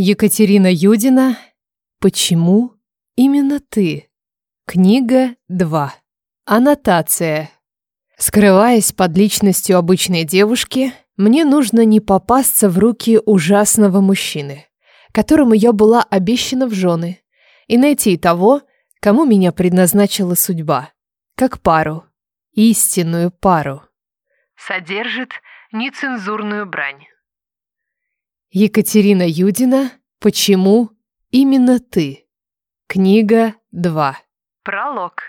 Екатерина Юдина «Почему именно ты?» Книга 2. Аннотация. Скрываясь под личностью обычной девушки, мне нужно не попасться в руки ужасного мужчины, которому я была обещана в жены, и найти того, кому меня предназначила судьба, как пару, истинную пару. Содержит нецензурную брань. Екатерина Юдина «Почему именно ты?» Книга 2. Пролог.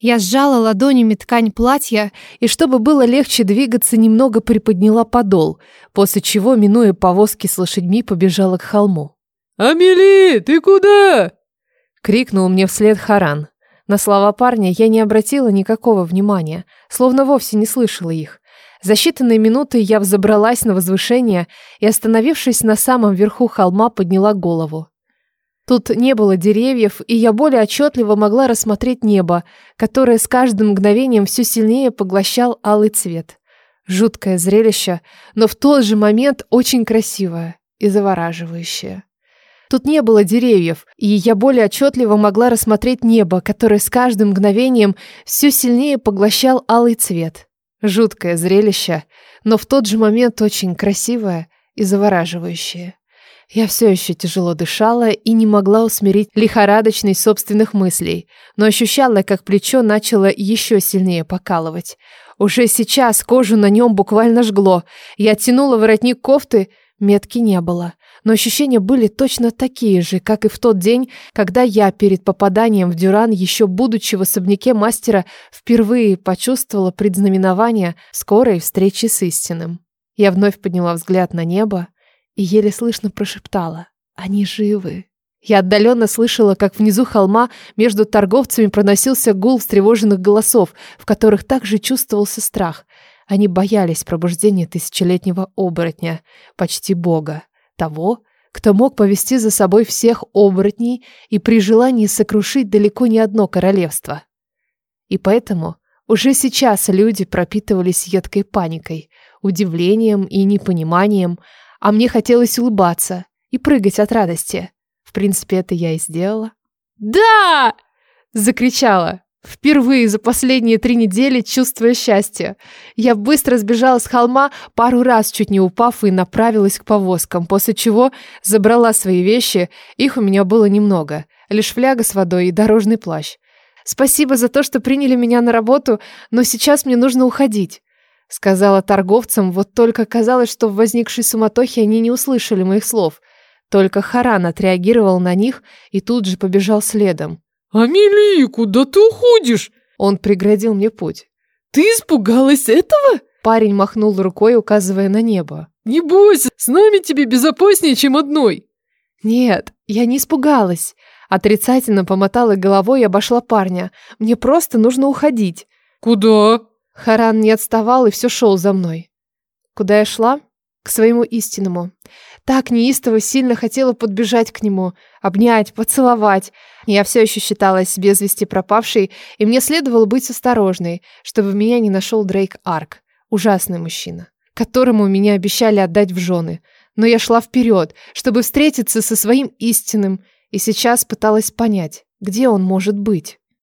Я сжала ладонями ткань платья и, чтобы было легче двигаться, немного приподняла подол, после чего, минуя повозки с лошадьми, побежала к холму. «Амели, ты куда?» — крикнул мне вслед Харан. На слова парня я не обратила никакого внимания, словно вовсе не слышала их. За считанные минуты я взобралась на возвышение и, остановившись на самом верху холма, подняла голову. Тут не было деревьев, и я более отчетливо могла рассмотреть небо, которое с каждым мгновением все сильнее поглощал алый цвет. Жуткое зрелище, но в тот же момент очень красивое и завораживающее. Тут не было деревьев, и я более отчетливо могла рассмотреть небо, которое с каждым мгновением все сильнее поглощал алый цвет. Жуткое зрелище, но в тот же момент очень красивое и завораживающее. Я все еще тяжело дышала и не могла усмирить лихорадочность собственных мыслей, но ощущала, как плечо начало еще сильнее покалывать. Уже сейчас кожу на нем буквально жгло. Я тянула воротник кофты, метки не было но ощущения были точно такие же, как и в тот день, когда я перед попаданием в Дюран, еще будучи в особняке мастера, впервые почувствовала предзнаменование скорой встречи с истинным. Я вновь подняла взгляд на небо и еле слышно прошептала «Они живы». Я отдаленно слышала, как внизу холма между торговцами проносился гул встревоженных голосов, в которых также чувствовался страх. Они боялись пробуждения тысячелетнего оборотня, почти бога того, кто мог повести за собой всех оборотней и при желании сокрушить далеко не одно королевство. И поэтому уже сейчас люди пропитывались едкой паникой, удивлением и непониманием, а мне хотелось улыбаться и прыгать от радости. В принципе, это я и сделала. «Да!» — закричала. Впервые за последние три недели чувствуя счастье. Я быстро сбежала с холма, пару раз чуть не упав и направилась к повозкам, после чего забрала свои вещи, их у меня было немного, лишь фляга с водой и дорожный плащ. Спасибо за то, что приняли меня на работу, но сейчас мне нужно уходить. Сказала торговцам, вот только казалось, что в возникшей суматохе они не услышали моих слов. Только Харан отреагировал на них и тут же побежал следом. «А Милику, да ты уходишь!» Он преградил мне путь. «Ты испугалась этого?» Парень махнул рукой, указывая на небо. «Не бойся, с нами тебе безопаснее, чем одной!» «Нет, я не испугалась!» Отрицательно помотала головой и обошла парня. «Мне просто нужно уходить!» «Куда?» Харан не отставал и все шел за мной. Куда я шла? К своему истинному. Так неистово сильно хотела подбежать к нему, обнять, поцеловать. Я все еще считалась без вести пропавшей, и мне следовало быть осторожной, чтобы меня не нашел Дрейк Арк, ужасный мужчина, которому меня обещали отдать в жены. Но я шла вперед, чтобы встретиться со своим истинным, и сейчас пыталась понять, где он может быть.